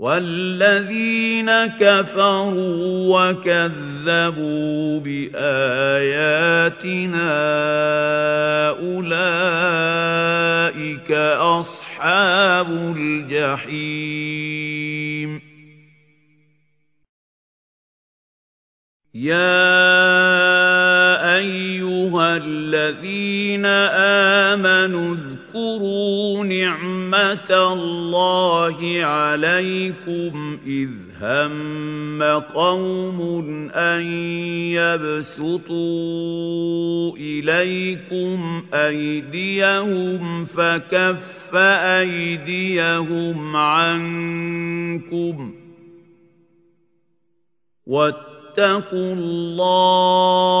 وَالَّذِينَ كَفَرُوا وَكَذَّبُوا بِآيَاتِنَا أُولَئِكَ أَصْحَابُ الْجَحِيمِ يَا أَيُّهَا الَّذِينَ آمَنُوا اذْكُرُوا نِعْمَةَ اللَّهِ عَلَيْكُمْ إِذْ هَمَّ قَوْمٌ أَن يَبْسُطُوا إِلَيْكُمْ أَيْدِيَهُمْ فَكَفَّ أَيْدِيَهُمْ عَنكُمْ وَاتَّقُوا اللَّهَ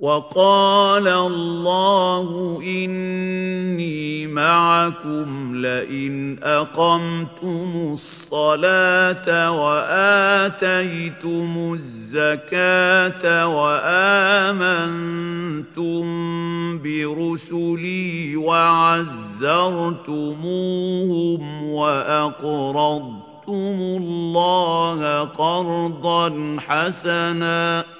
وَقَالَ اللَّهُ إِنِّي مَعَكُمْ لَئِنْ أَقَمْتُمُ الصَّلَاةَ وَآتَيْتُمُ الزَّكَاةَ وَآمَنتُم بِرُسُلِي وَعَزَّرْتُمُوهُمْ وَأَقْرَضْتُمُ اللَّهَ قَرْضًا حَسَنًا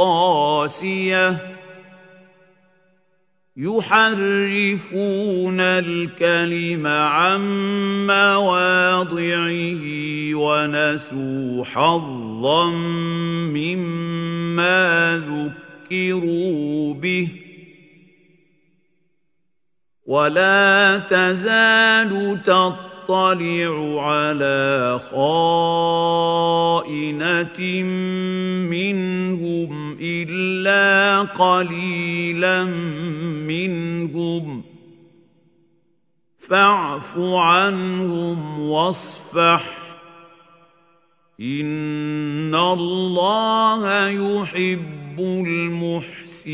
قَاسِيَةً. يُحَرِّفُونَ الْكَلِمَ عَن مَّوَاضِعِهِ وَنَسُوا حَظًّا مِّمَّا ذُكِّرُوا بِهِ. وَلَا تَزَالُ تَطَّلِعُ عَلَىٰ خَائِنَةٍ قَلِيلًا مِّنْهُمْ. فَاعْفُ عَنْهُمْ وَاصْفَحْ. إِنَّ اللَّهَ يُحِبُّ الْمُحْسِنِينَ.